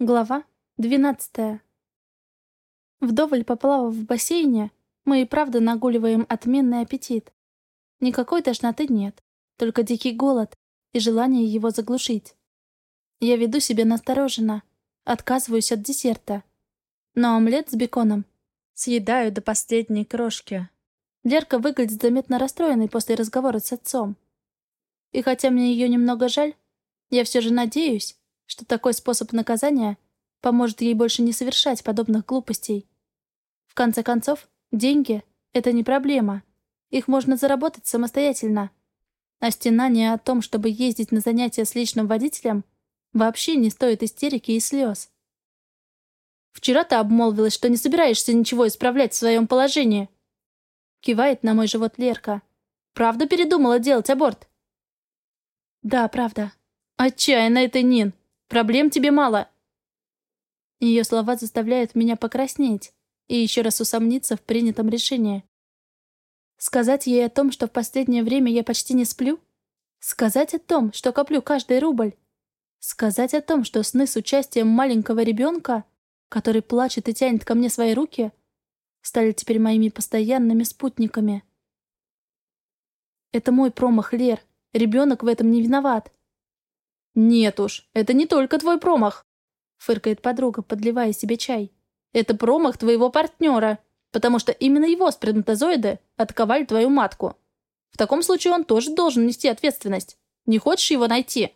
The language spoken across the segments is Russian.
Глава 12. Вдоволь поплавав в бассейне, мы и правда нагуливаем отменный аппетит. Никакой тошноты нет, только дикий голод и желание его заглушить. Я веду себя настороженно, отказываюсь от десерта. Но омлет с беконом съедаю до последней крошки. Лерка выглядит заметно расстроенной после разговора с отцом. И хотя мне ее немного жаль, я все же надеюсь, что такой способ наказания поможет ей больше не совершать подобных глупостей. В конце концов, деньги — это не проблема. Их можно заработать самостоятельно. А стенание о том, чтобы ездить на занятия с личным водителем, вообще не стоит истерики и слез. «Вчера ты обмолвилась, что не собираешься ничего исправлять в своем положении», кивает на мой живот Лерка. «Правда передумала делать аборт?» «Да, правда». «Отчаянно это, Нин. Проблем тебе мало». Ее слова заставляют меня покраснеть и еще раз усомниться в принятом решении. Сказать ей о том, что в последнее время я почти не сплю? Сказать о том, что коплю каждый рубль? Сказать о том, что сны с участием маленького ребенка, который плачет и тянет ко мне свои руки, стали теперь моими постоянными спутниками? Это мой промах, Лер. Ребенок в этом не виноват. «Нет уж, это не только твой промах», — фыркает подруга, подливая себе чай. «Это промах твоего партнера, потому что именно его сперматозоиды атаковали твою матку. В таком случае он тоже должен нести ответственность. Не хочешь его найти?»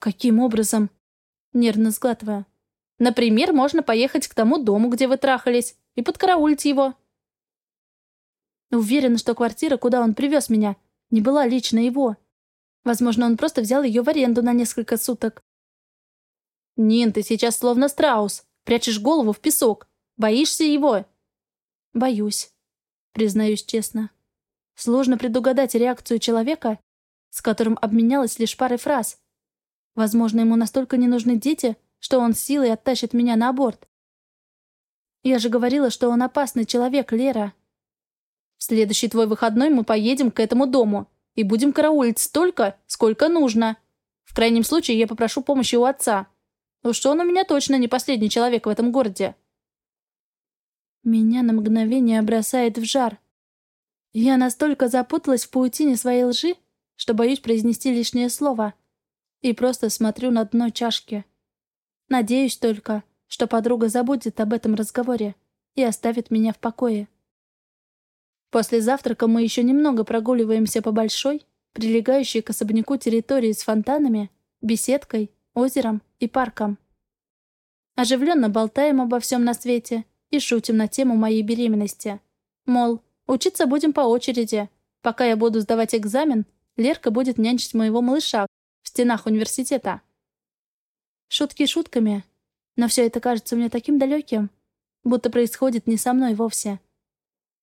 «Каким образом?» Нервно сглатывая. «Например, можно поехать к тому дому, где вы трахались, и подкараулить его». Уверена, что квартира, куда он привез меня, не была лично его. Возможно, он просто взял ее в аренду на несколько суток. «Нин, ты сейчас словно страус. Прячешь голову в песок. Боишься его?» «Боюсь», признаюсь честно. Сложно предугадать реакцию человека, с которым обменялась лишь парой фраз. Возможно, ему настолько не нужны дети, что он силой оттащит меня на аборт. Я же говорила, что он опасный человек, Лера. В следующий твой выходной мы поедем к этому дому и будем караулить столько, сколько нужно. В крайнем случае я попрошу помощи у отца. Уж он у меня точно не последний человек в этом городе. Меня на мгновение бросает в жар. Я настолько запуталась в паутине своей лжи, что боюсь произнести лишнее слово. И просто смотрю на дно чашки. Надеюсь только, что подруга забудет об этом разговоре и оставит меня в покое. После завтрака мы еще немного прогуливаемся по большой, прилегающей к особняку территории с фонтанами, беседкой, озером и парком. Оживленно болтаем обо всем на свете и шутим на тему моей беременности. Мол, учиться будем по очереди. Пока я буду сдавать экзамен, Лерка будет нянчить моего малыша в стенах университета. Шутки шутками, но все это кажется мне таким далеким, будто происходит не со мной вовсе.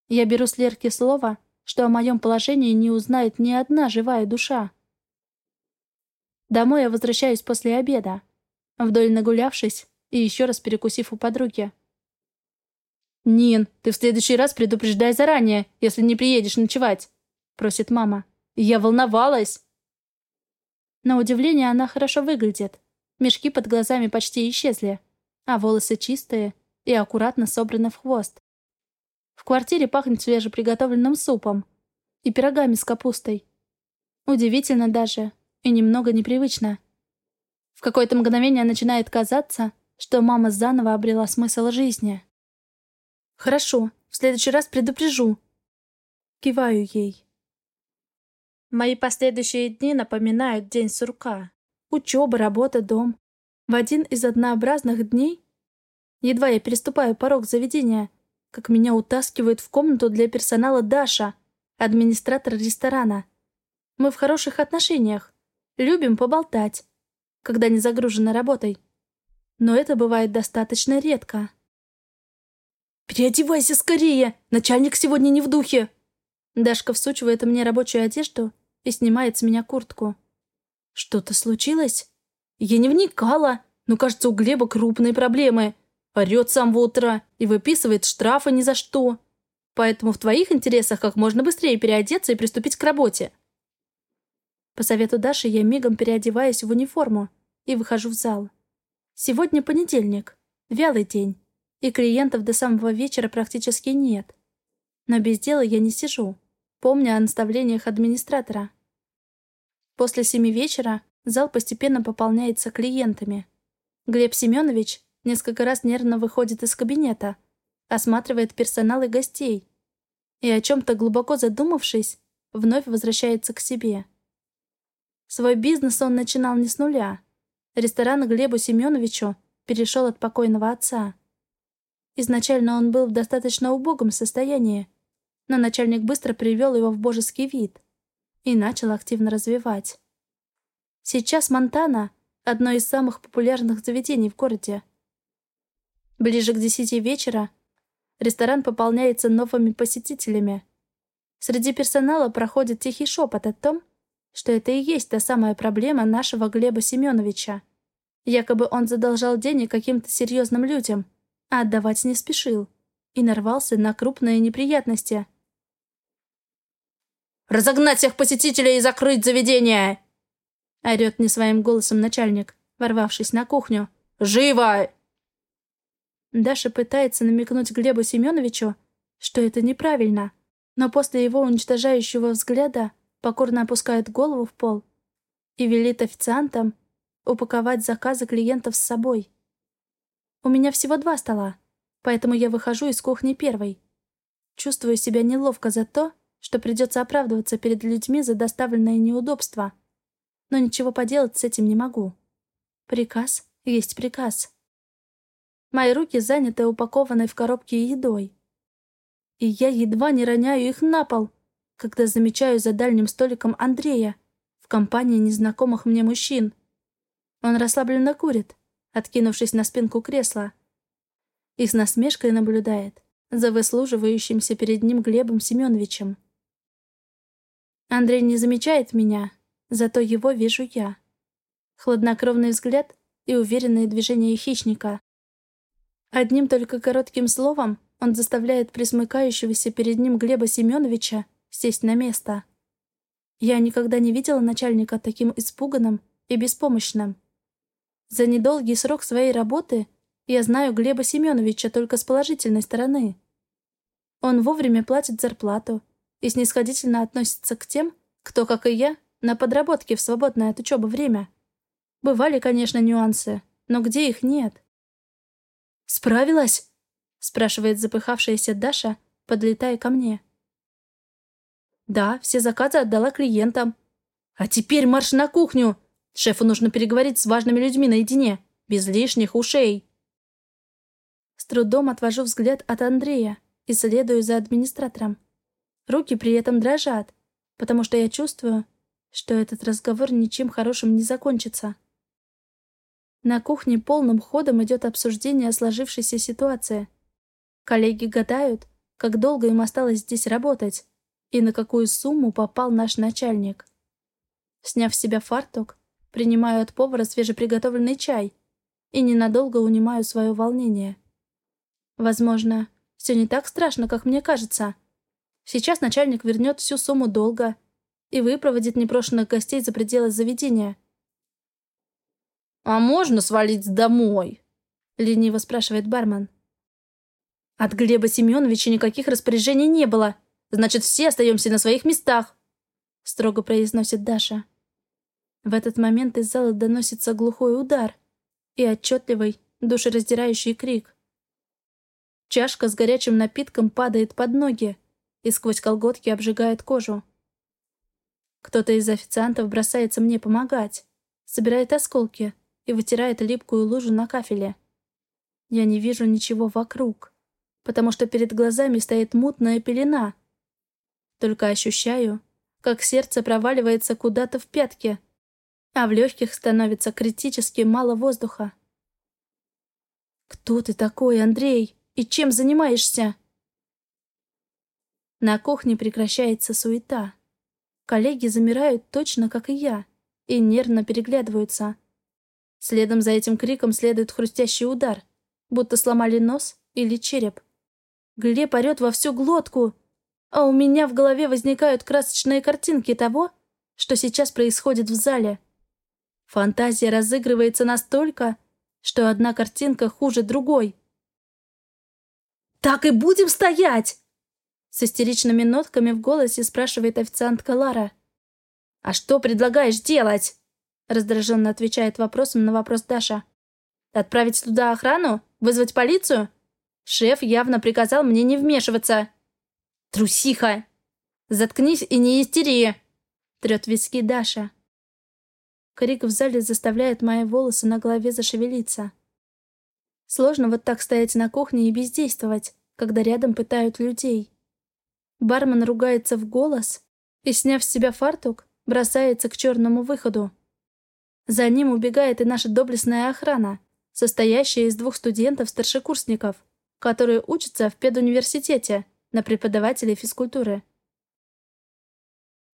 Я беру с Лерки слово, что о моем положении не узнает ни одна живая душа. Домой я возвращаюсь после обеда, вдоль нагулявшись и еще раз перекусив у подруги. «Нин, ты в следующий раз предупреждай заранее, если не приедешь ночевать», — просит мама. «Я волновалась». На удивление она хорошо выглядит. Мешки под глазами почти исчезли, а волосы чистые и аккуратно собраны в хвост. Квартире пахнет свежеприготовленным супом и пирогами с капустой. Удивительно даже и немного непривычно. В какое-то мгновение начинает казаться, что мама заново обрела смысл жизни. «Хорошо, в следующий раз предупрежу». Киваю ей. Мои последующие дни напоминают день сурка. Учеба, работа, дом. В один из однообразных дней, едва я переступаю порог заведения, как меня утаскивают в комнату для персонала Даша, администратор ресторана. Мы в хороших отношениях, любим поболтать, когда не загружены работой. Но это бывает достаточно редко. «Переодевайся скорее! Начальник сегодня не в духе!» Дашка всучивает мне рабочую одежду и снимает с меня куртку. «Что-то случилось?» «Я не вникала, но, кажется, у Глеба крупные проблемы. Орет сам в утро и выписывает штрафы ни за что. Поэтому в твоих интересах как можно быстрее переодеться и приступить к работе. По совету Даши я мигом переодеваюсь в униформу и выхожу в зал. Сегодня понедельник, вялый день, и клиентов до самого вечера практически нет. Но без дела я не сижу, помня о наставлениях администратора. После семи вечера зал постепенно пополняется клиентами. Глеб Семенович несколько раз нервно выходит из кабинета, осматривает персонал и гостей, и о чем-то глубоко задумавшись, вновь возвращается к себе. Свой бизнес он начинал не с нуля. Ресторан Глебу Семеновичу перешел от покойного отца. Изначально он был в достаточно убогом состоянии, но начальник быстро привел его в божеский вид и начал активно развивать. Сейчас Монтана — одно из самых популярных заведений в городе. Ближе к десяти вечера ресторан пополняется новыми посетителями. Среди персонала проходит тихий шепот о том, что это и есть та самая проблема нашего Глеба Семеновича. Якобы он задолжал денег каким-то серьезным людям, а отдавать не спешил, и нарвался на крупные неприятности. «Разогнать всех посетителей и закрыть заведение!» орёт не своим голосом начальник, ворвавшись на кухню. «Живо!» Даша пытается намекнуть Глебу Семеновичу, что это неправильно, но после его уничтожающего взгляда покорно опускает голову в пол и велит официантам упаковать заказы клиентов с собой. У меня всего два стола, поэтому я выхожу из кухни первой. Чувствую себя неловко за то, что придется оправдываться перед людьми за доставленное неудобство. Но ничего поделать с этим не могу. Приказ есть приказ. Мои руки заняты упакованной в коробке едой. И я едва не роняю их на пол, когда замечаю за дальним столиком Андрея в компании незнакомых мне мужчин. Он расслабленно курит, откинувшись на спинку кресла, и с насмешкой наблюдает за выслуживающимся перед ним Глебом Семеновичем. Андрей не замечает меня, зато его вижу я. Хладнокровный взгляд и уверенные движения хищника. Одним только коротким словом он заставляет присмыкающегося перед ним Глеба Семеновича сесть на место. Я никогда не видела начальника таким испуганным и беспомощным. За недолгий срок своей работы я знаю Глеба Семеновича только с положительной стороны. Он вовремя платит зарплату и снисходительно относится к тем, кто, как и я, на подработке в свободное от учебы время. Бывали, конечно, нюансы, но где их нет? «Справилась?» — спрашивает запыхавшаяся Даша, подлетая ко мне. Да, все заказы отдала клиентам. А теперь марш на кухню. Шефу нужно переговорить с важными людьми наедине, без лишних ушей. С трудом отвожу взгляд от Андрея и следую за администратором. Руки при этом дрожат, потому что я чувствую, что этот разговор ничем хорошим не закончится. На кухне полным ходом идет обсуждение сложившейся ситуации. Коллеги гадают, как долго им осталось здесь работать, и на какую сумму попал наш начальник. Сняв с себя фартук, принимаю от повара свежеприготовленный чай и ненадолго унимаю свое волнение. Возможно, все не так страшно, как мне кажется. Сейчас начальник вернет всю сумму долга и выпроводит непрошенных гостей за пределы заведения. «А можно свалить домой?» — лениво спрашивает бармен. «От Глеба Семеновича никаких распоряжений не было», Значит, все остаемся на своих местах!» Строго произносит Даша. В этот момент из зала доносится глухой удар и отчетливый, душераздирающий крик. Чашка с горячим напитком падает под ноги и сквозь колготки обжигает кожу. Кто-то из официантов бросается мне помогать, собирает осколки и вытирает липкую лужу на кафеле. Я не вижу ничего вокруг, потому что перед глазами стоит мутная пелена, только ощущаю, как сердце проваливается куда-то в пятки, а в легких становится критически мало воздуха. «Кто ты такой, Андрей? И чем занимаешься?» На кухне прекращается суета. Коллеги замирают точно, как и я, и нервно переглядываются. Следом за этим криком следует хрустящий удар, будто сломали нос или череп. Глеб орёт во всю глотку, а у меня в голове возникают красочные картинки того, что сейчас происходит в зале. Фантазия разыгрывается настолько, что одна картинка хуже другой. «Так и будем стоять!» С истеричными нотками в голосе спрашивает официантка Лара. «А что предлагаешь делать?» Раздраженно отвечает вопросом на вопрос Даша. «Отправить туда охрану? Вызвать полицию?» Шеф явно приказал мне не вмешиваться. «Трусиха! Заткнись и не истери!» Трет виски Даша. Крик в зале заставляет мои волосы на голове зашевелиться. Сложно вот так стоять на кухне и бездействовать, когда рядом пытают людей. Бармен ругается в голос и, сняв с себя фартук, бросается к черному выходу. За ним убегает и наша доблестная охрана, состоящая из двух студентов-старшекурсников, которые учатся в педуниверситете на преподавателей физкультуры.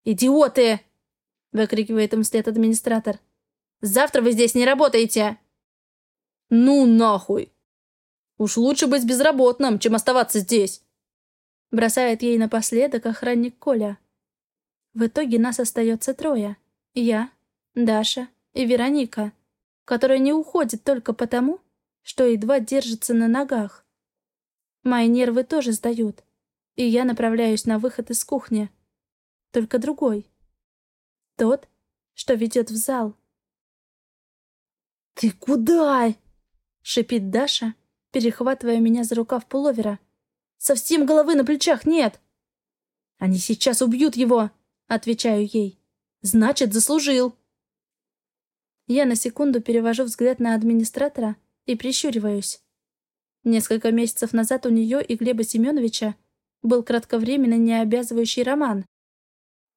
«Идиоты!» — выкрикивает им вслед администратор. «Завтра вы здесь не работаете!» «Ну нахуй! Уж лучше быть безработным, чем оставаться здесь!» Бросает ей напоследок охранник Коля. В итоге нас остается трое. Я, Даша и Вероника, которая не уходит только потому, что едва держится на ногах. Мои нервы тоже сдают, и я направляюсь на выход из кухни. Только другой. Тот, что ведет в зал. «Ты куда?» — шипит Даша, перехватывая меня за рукав пуловера. «Совсем головы на плечах нет!» «Они сейчас убьют его!» — отвечаю ей. «Значит, заслужил!» Я на секунду перевожу взгляд на администратора и прищуриваюсь. Несколько месяцев назад у нее и Глеба Семеновича был кратковременно необязывающий роман.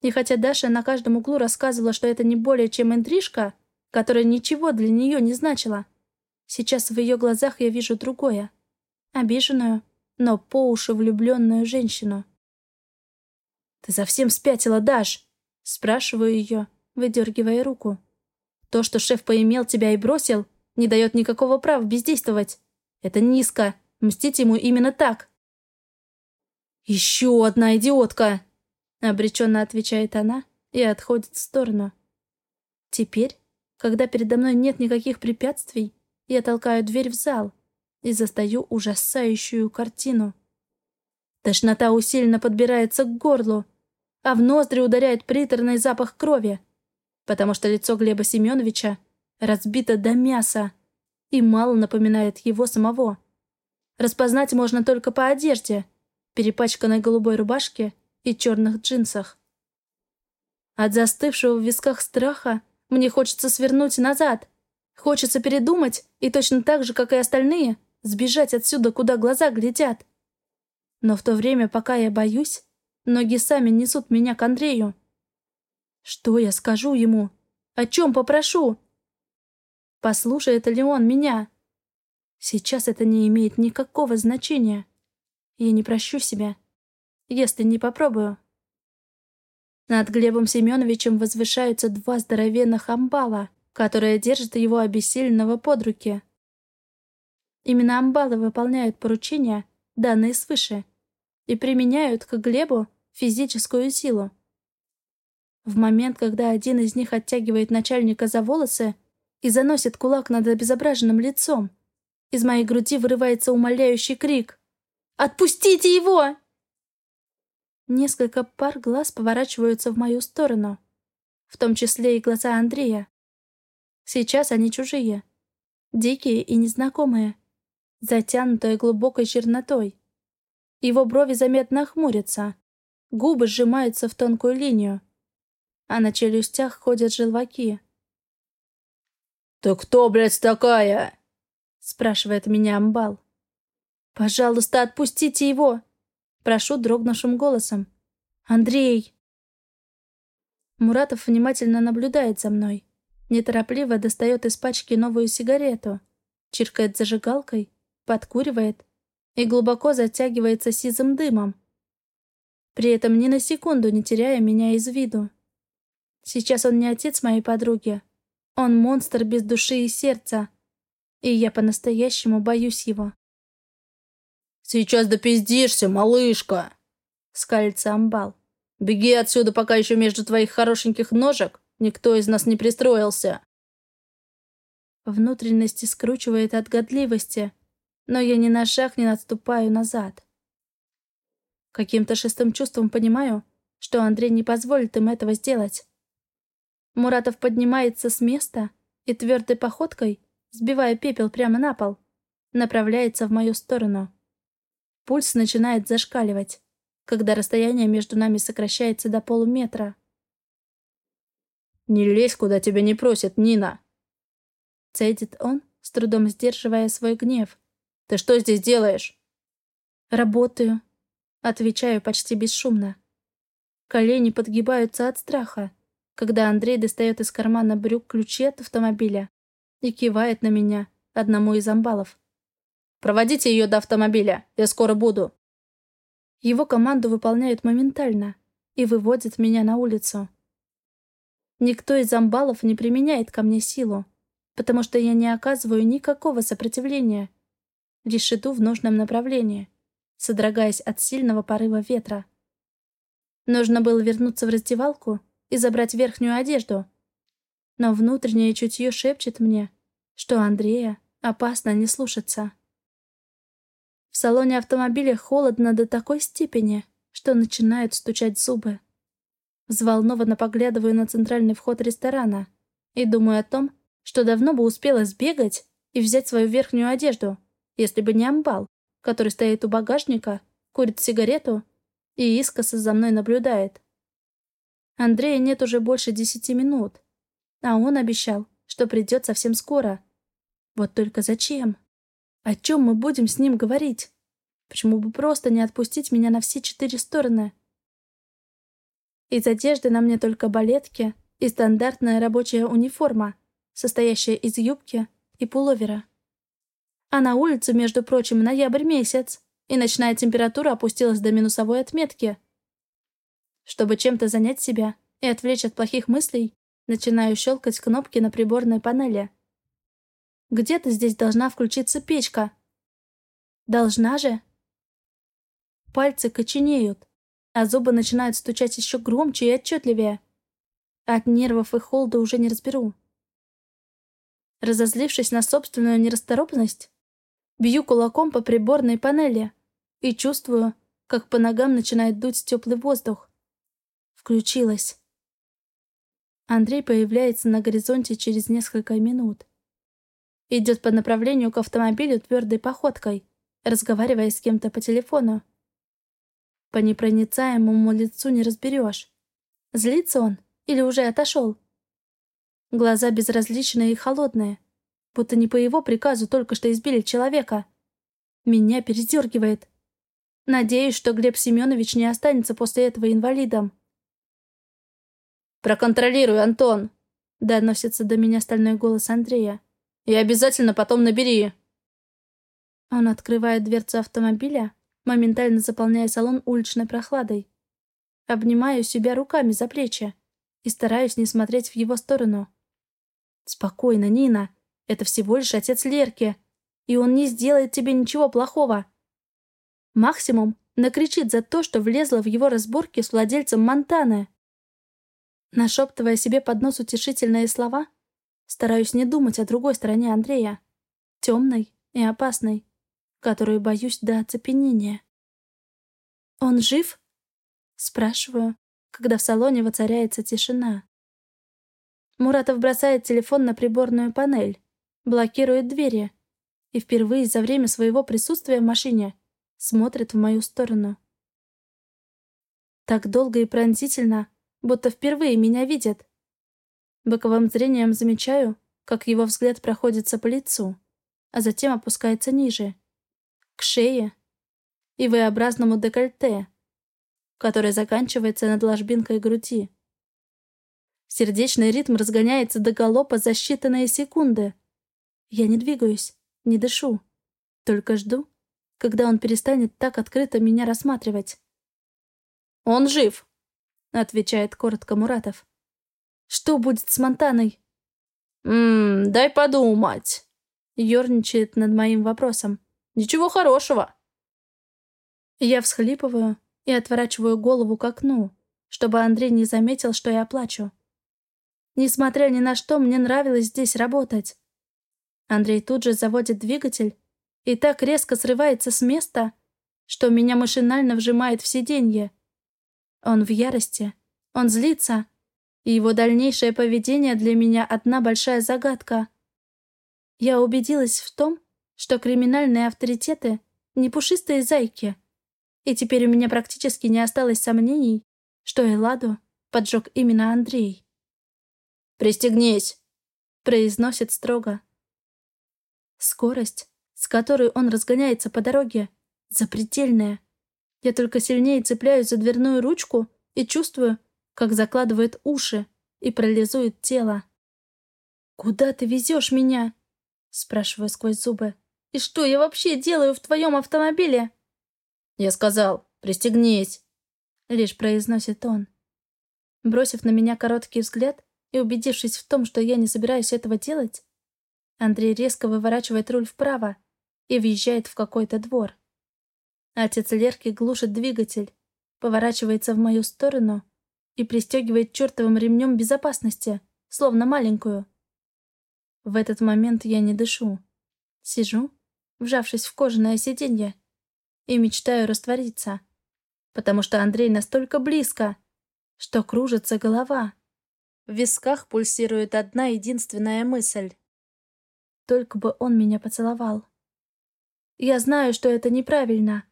И хотя Даша на каждом углу рассказывала, что это не более чем интрижка, которая ничего для нее не значила, сейчас в ее глазах я вижу другое. Обиженную, но по уши влюбленную женщину. «Ты совсем спятила, Даш?» Спрашиваю ее, выдергивая руку. То, что шеф поимел тебя и бросил, не дает никакого права бездействовать. Это низко. Мстить ему именно так. «Еще одна идиотка!» Обреченно отвечает она и отходит в сторону. Теперь, когда передо мной нет никаких препятствий, я толкаю дверь в зал и застаю ужасающую картину. Тошнота усиленно подбирается к горлу, а в ноздри ударяет приторный запах крови потому что лицо Глеба Семеновича разбито до мяса и мало напоминает его самого. Распознать можно только по одежде, перепачканной голубой рубашке и черных джинсах. От застывшего в висках страха мне хочется свернуть назад. Хочется передумать и точно так же, как и остальные, сбежать отсюда, куда глаза глядят. Но в то время, пока я боюсь, ноги сами несут меня к Андрею. Что я скажу ему? О чем попрошу? Послушает ли он меня? Сейчас это не имеет никакого значения. Я не прощу себя, если не попробую. Над Глебом Семеновичем возвышаются два здоровенных амбала, которые держат его обессиленного под руки. Именно амбалы выполняют поручения, данные свыше, и применяют к Глебу физическую силу. В момент, когда один из них оттягивает начальника за волосы и заносит кулак над обезображенным лицом, из моей груди вырывается умоляющий крик. «Отпустите его!» Несколько пар глаз поворачиваются в мою сторону, в том числе и глаза Андрея. Сейчас они чужие, дикие и незнакомые, затянутые глубокой чернотой. Его брови заметно хмурятся, губы сжимаются в тонкую линию а на челюстях ходят желваки. «Ты кто, блядь, такая?» — спрашивает меня Амбал. «Пожалуйста, отпустите его!» — прошу дрогнувшим голосом. «Андрей!» Муратов внимательно наблюдает за мной. Неторопливо достает из пачки новую сигарету, чиркает зажигалкой, подкуривает и глубоко затягивается сизым дымом, при этом ни на секунду не теряя меня из виду. Сейчас он не отец моей подруги. Он монстр без души и сердца. И я по-настоящему боюсь его. «Сейчас допиздишься, малышка!» — скалится амбал. «Беги отсюда, пока еще между твоих хорошеньких ножек никто из нас не пристроился!» Внутренности скручивает от годливости, но я ни на шаг не отступаю назад. Каким-то шестым чувством понимаю, что Андрей не позволит им этого сделать. Муратов поднимается с места и твердой походкой, сбивая пепел прямо на пол, направляется в мою сторону. Пульс начинает зашкаливать, когда расстояние между нами сокращается до полуметра. «Не лезь, куда тебя не просят, Нина!» Цедит он, с трудом сдерживая свой гнев. «Ты что здесь делаешь?» «Работаю», — отвечаю почти бесшумно. Колени подгибаются от страха, когда Андрей достает из кармана брюк ключи от автомобиля и кивает на меня, одному из амбалов. «Проводите ее до автомобиля, я скоро буду». Его команду выполняют моментально и выводят меня на улицу. Никто из амбалов не применяет ко мне силу, потому что я не оказываю никакого сопротивления, лишь иду в нужном направлении, содрогаясь от сильного порыва ветра. Нужно было вернуться в раздевалку и забрать верхнюю одежду, но внутреннее чутье шепчет мне, что Андрея опасно не слушаться. В салоне автомобиля холодно до такой степени, что начинают стучать зубы. Взволнованно поглядываю на центральный вход ресторана и думаю о том, что давно бы успела сбегать и взять свою верхнюю одежду, если бы не амбал, который стоит у багажника, курит сигарету и искоса за мной наблюдает. Андрея нет уже больше десяти минут, а он обещал, что придет совсем скоро. Вот только зачем? О чем мы будем с ним говорить? Почему бы просто не отпустить меня на все четыре стороны? Из одежды на мне только балетки и стандартная рабочая униформа, состоящая из юбки и пуловера. А на улице, между прочим, ноябрь месяц, и ночная температура опустилась до минусовой отметки. Чтобы чем-то занять себя и отвлечь от плохих мыслей, начинаю щелкать кнопки на приборной панели. Где-то здесь должна включиться печка. Должна же. Пальцы коченеют, а зубы начинают стучать еще громче и отчетливее. От нервов и холода уже не разберу. Разозлившись на собственную нерасторопность, бью кулаком по приборной панели и чувствую, как по ногам начинает дуть теплый воздух. Включилась. Андрей появляется на горизонте через несколько минут. Идет по направлению к автомобилю твердой походкой, разговаривая с кем-то по телефону. По непроницаемому лицу не разберешь. Злится он или уже отошел? Глаза безразличные и холодные, будто не по его приказу только что избили человека. Меня передергивает. Надеюсь, что Глеб Семенович не останется после этого инвалидом. «Проконтролируй, Антон!» — доносится до меня стальной голос Андрея. «И обязательно потом набери!» Он открывает дверцу автомобиля, моментально заполняя салон уличной прохладой. Обнимаю себя руками за плечи и стараюсь не смотреть в его сторону. «Спокойно, Нина. Это всего лишь отец Лерки, и он не сделает тебе ничего плохого. Максимум накричит за то, что влезла в его разборки с владельцем Монтаны». Нашептывая себе под нос утешительные слова, стараюсь не думать о другой стороне Андрея, темной и опасной которую боюсь до оцепенения. «Он жив?» — спрашиваю, когда в салоне воцаряется тишина. Муратов бросает телефон на приборную панель, блокирует двери и впервые за время своего присутствия в машине смотрит в мою сторону. Так долго и пронзительно, будто впервые меня видит. Боковым зрением замечаю, как его взгляд проходится по лицу, а затем опускается ниже — к шее и V-образному декольте, которое заканчивается над ложбинкой груди. Сердечный ритм разгоняется до галопа за считанные секунды. Я не двигаюсь, не дышу, только жду, когда он перестанет так открыто меня рассматривать. «Он жив!» — отвечает коротко Муратов. «Что будет с Монтаной?» «Ммм, дай подумать!» — ерничает над моим вопросом. Ничего хорошего. Я всхлипываю и отворачиваю голову к окну, чтобы Андрей не заметил, что я плачу. Несмотря ни на что, мне нравилось здесь работать. Андрей тут же заводит двигатель и так резко срывается с места, что меня машинально вжимает в сиденье. Он в ярости, он злится, и его дальнейшее поведение для меня одна большая загадка. Я убедилась в том, что криминальные авторитеты — не пушистые зайки, и теперь у меня практически не осталось сомнений, что Эладу поджег именно Андрей. «Пристегнись!» — произносит строго. Скорость, с которой он разгоняется по дороге, запредельная. Я только сильнее цепляюсь за дверную ручку и чувствую, как закладывает уши и парализует тело. «Куда ты везешь меня?» — спрашиваю сквозь зубы. «И что я вообще делаю в твоем автомобиле?» «Я сказал, пристегнись!» — лишь произносит он. Бросив на меня короткий взгляд и убедившись в том, что я не собираюсь этого делать, Андрей резко выворачивает руль вправо и въезжает в какой-то двор. Отец Лерки глушит двигатель, поворачивается в мою сторону и пристегивает чертовым ремнем безопасности, словно маленькую. В этот момент я не дышу. Сижу, вжавшись в кожаное сиденье, и мечтаю раствориться, потому что Андрей настолько близко, что кружится голова. В висках пульсирует одна единственная мысль. Только бы он меня поцеловал. Я знаю, что это неправильно.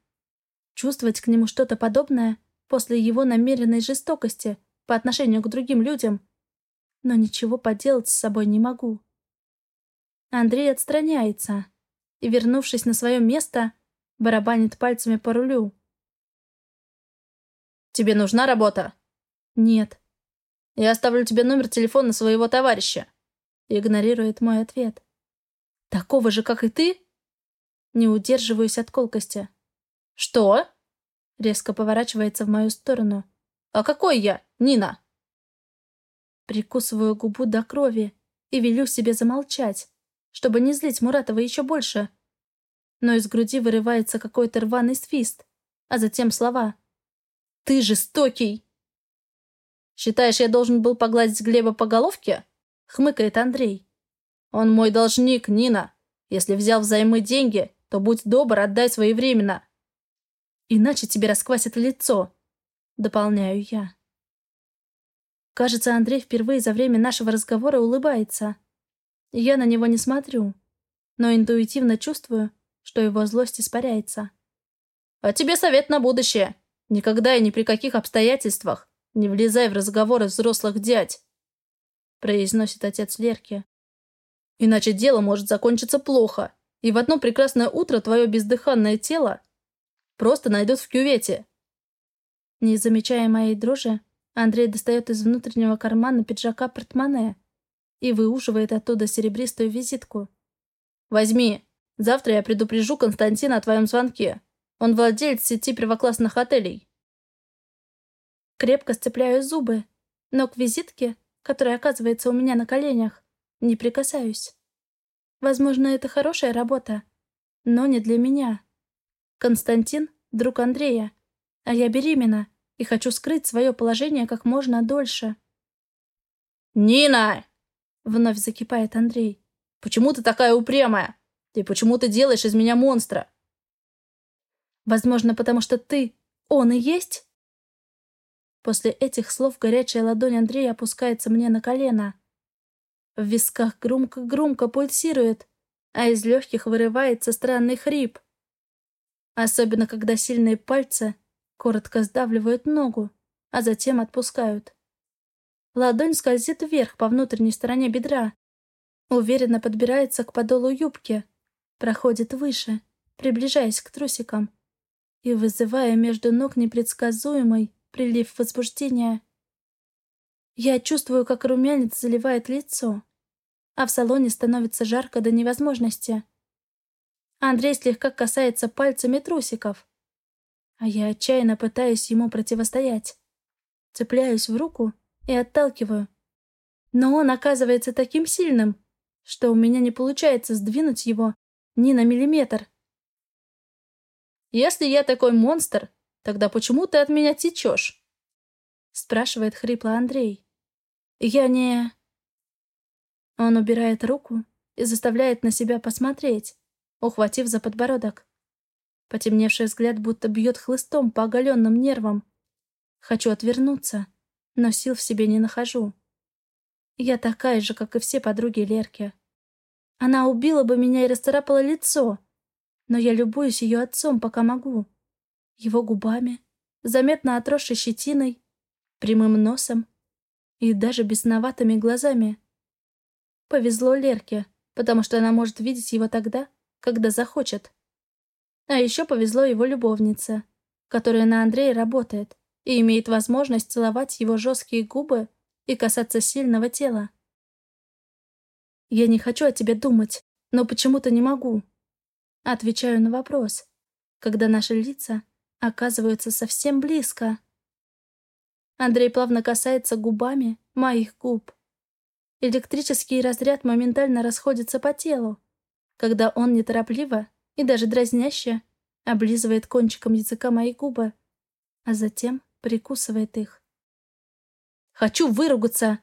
Чувствовать к нему что-то подобное после его намеренной жестокости по отношению к другим людям. Но ничего поделать с собой не могу. Андрей отстраняется и, вернувшись на свое место, барабанит пальцами по рулю. «Тебе нужна работа?» «Нет». «Я оставлю тебе номер телефона своего товарища». Игнорирует мой ответ. Такого же, как и ты? Не удерживаюсь от колкости. Что? Резко поворачивается в мою сторону. А какой я, Нина? Прикусываю губу до крови и велю себе замолчать, чтобы не злить Муратова еще больше. Но из груди вырывается какой-то рваный свист, а затем слова. «Ты жестокий!» «Считаешь, я должен был погладить Глеба по головке?» — хмыкает Андрей. Он мой должник, Нина. Если взял взаймы деньги, то будь добр, отдай своевременно. Иначе тебе расквасит лицо. Дополняю я. Кажется, Андрей впервые за время нашего разговора улыбается. Я на него не смотрю, но интуитивно чувствую, что его злость испаряется. А тебе совет на будущее. Никогда и ни при каких обстоятельствах не влезай в разговоры взрослых дядь, произносит отец Лерки. Иначе дело может закончиться плохо, и в одно прекрасное утро твое бездыханное тело просто найдут в кювете. Не замечая моей дрожи, Андрей достает из внутреннего кармана пиджака портмоне и выуживает оттуда серебристую визитку. «Возьми. Завтра я предупрежу Константина о твоем звонке. Он владелец сети первоклассных отелей». Крепко сцепляю зубы, но к визитке, которая оказывается у меня на коленях, не прикасаюсь. Возможно, это хорошая работа, но не для меня. Константин — друг Андрея, а я беременна и хочу скрыть свое положение как можно дольше. «Нина!» — вновь закипает Андрей. «Почему ты такая упрямая? Ты почему ты делаешь из меня монстра?» «Возможно, потому что ты, он и есть?» После этих слов горячая ладонь Андрея опускается мне на колено. В висках громко-громко пульсирует, а из легких вырывается странный хрип. Особенно, когда сильные пальцы коротко сдавливают ногу, а затем отпускают. Ладонь скользит вверх по внутренней стороне бедра, уверенно подбирается к подолу юбки, проходит выше, приближаясь к трусикам и вызывая между ног непредсказуемый прилив возбуждения. Я чувствую, как румянец заливает лицо, а в салоне становится жарко до невозможности. Андрей слегка касается пальцами трусиков, а я отчаянно пытаюсь ему противостоять. Цепляюсь в руку и отталкиваю. Но он оказывается таким сильным, что у меня не получается сдвинуть его ни на миллиметр. «Если я такой монстр, тогда почему ты от меня течешь?» спрашивает хрипло Андрей. Я не... Он убирает руку и заставляет на себя посмотреть, ухватив за подбородок. Потемневший взгляд будто бьет хлыстом по оголенным нервам. Хочу отвернуться, но сил в себе не нахожу. Я такая же, как и все подруги Лерки. Она убила бы меня и расцарапала лицо, но я любуюсь ее отцом, пока могу. Его губами, заметно отросшей щетиной, прямым носом и даже бесноватыми глазами. Повезло Лерке, потому что она может видеть его тогда, когда захочет. А еще повезло его любовнице, которая на Андрея работает и имеет возможность целовать его жесткие губы и касаться сильного тела. «Я не хочу о тебе думать, но почему-то не могу». Отвечаю на вопрос, когда наши лица оказываются совсем близко. Андрей плавно касается губами моих губ. Электрический разряд моментально расходится по телу, когда он неторопливо и даже дразняще облизывает кончиком языка мои губы, а затем прикусывает их. Хочу выругаться,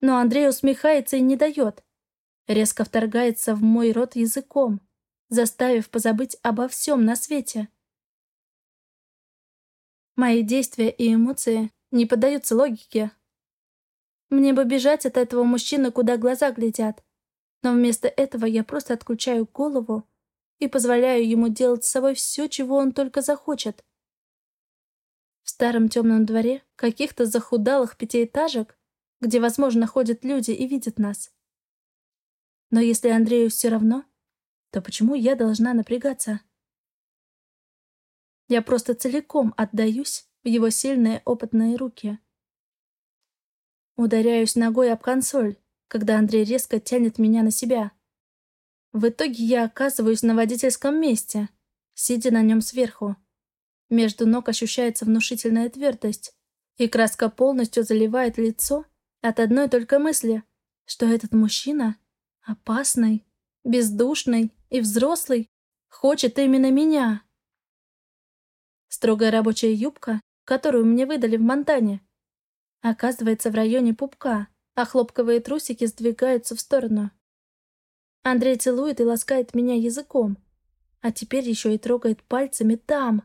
но Андрей усмехается и не дает. Резко вторгается в мой рот языком, заставив позабыть обо всем на свете. Мои действия и эмоции не поддаются логике. Мне бы бежать от этого мужчины, куда глаза глядят. Но вместо этого я просто отключаю голову и позволяю ему делать с собой все, чего он только захочет. В старом темном дворе каких-то захудалых пятиэтажек, где, возможно, ходят люди и видят нас. Но если Андрею все равно, то почему я должна напрягаться? Я просто целиком отдаюсь в его сильные опытные руки. Ударяюсь ногой об консоль, когда Андрей резко тянет меня на себя. В итоге я оказываюсь на водительском месте, сидя на нем сверху. Между ног ощущается внушительная твердость, и краска полностью заливает лицо от одной только мысли, что этот мужчина опасный, бездушный и взрослый хочет именно меня. Строгая рабочая юбка, которую мне выдали в Монтане, оказывается в районе пупка, а хлопковые трусики сдвигаются в сторону. Андрей целует и ласкает меня языком, а теперь еще и трогает пальцами там.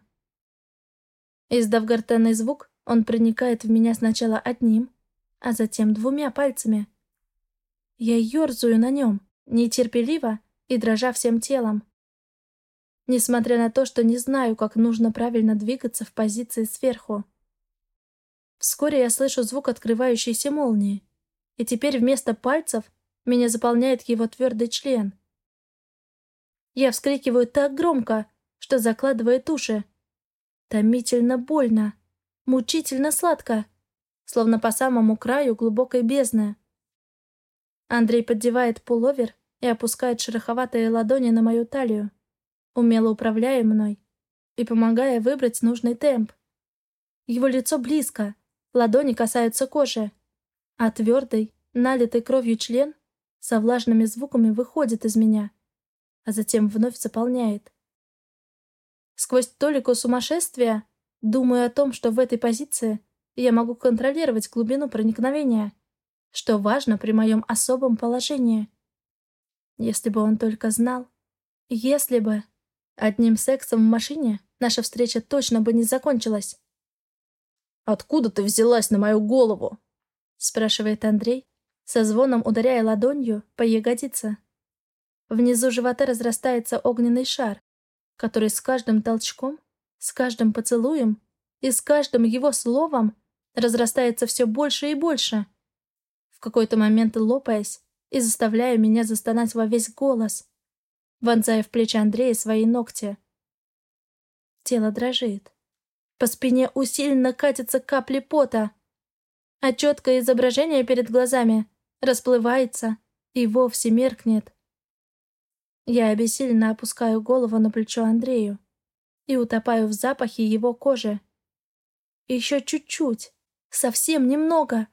Издав гортанный звук, он проникает в меня сначала одним, а затем двумя пальцами. Я ерзаю на нем, нетерпеливо и дрожа всем телом. Несмотря на то, что не знаю, как нужно правильно двигаться в позиции сверху. Вскоре я слышу звук открывающейся молнии, и теперь вместо пальцев меня заполняет его твердый член. Я вскрикиваю так громко, что закладывает уши. Томительно больно, мучительно сладко, словно по самому краю глубокой бездны. Андрей поддевает пуловер и опускает шероховатые ладони на мою талию, умело управляя мной и помогая выбрать нужный темп. Его лицо близко, ладони касаются кожи, а твердый, налитый кровью член со влажными звуками выходит из меня, а затем вновь заполняет. Сквозь толику сумасшествия думаю о том, что в этой позиции я могу контролировать глубину проникновения, что важно при моем особом положении. Если бы он только знал. Если бы. Одним сексом в машине наша встреча точно бы не закончилась. «Откуда ты взялась на мою голову?» Спрашивает Андрей, со звоном ударяя ладонью по ягодице. Внизу живота разрастается огненный шар, который с каждым толчком, с каждым поцелуем и с каждым его словом разрастается все больше и больше. В какой-то момент лопаясь и заставляя меня застонать во весь голос, вонзая в плечи Андрея свои ногти. Тело дрожит. По спине усиленно катятся капли пота, а четкое изображение перед глазами расплывается и вовсе меркнет. Я обессиленно опускаю голову на плечо Андрею и утопаю в запахе его кожи. Еще чуть-чуть, совсем немного.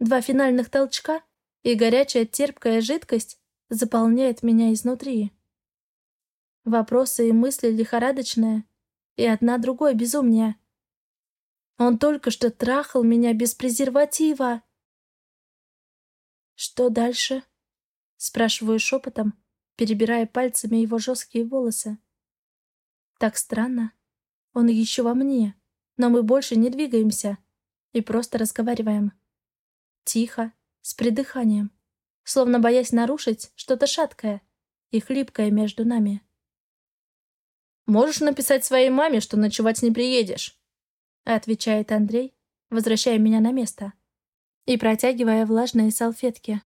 Два финальных толчка, и горячая терпкая жидкость заполняет меня изнутри. Вопросы и мысли лихорадочные, и одна другой безумнее. Он только что трахал меня без презерватива. Что дальше? Спрашиваю шепотом, перебирая пальцами его жесткие волосы. Так странно. Он еще во мне, но мы больше не двигаемся и просто разговариваем. Тихо, с придыханием, словно боясь нарушить что-то шаткое и хлипкое между нами. «Можешь написать своей маме, что ночевать не приедешь», отвечает Андрей, возвращая меня на место и протягивая влажные салфетки.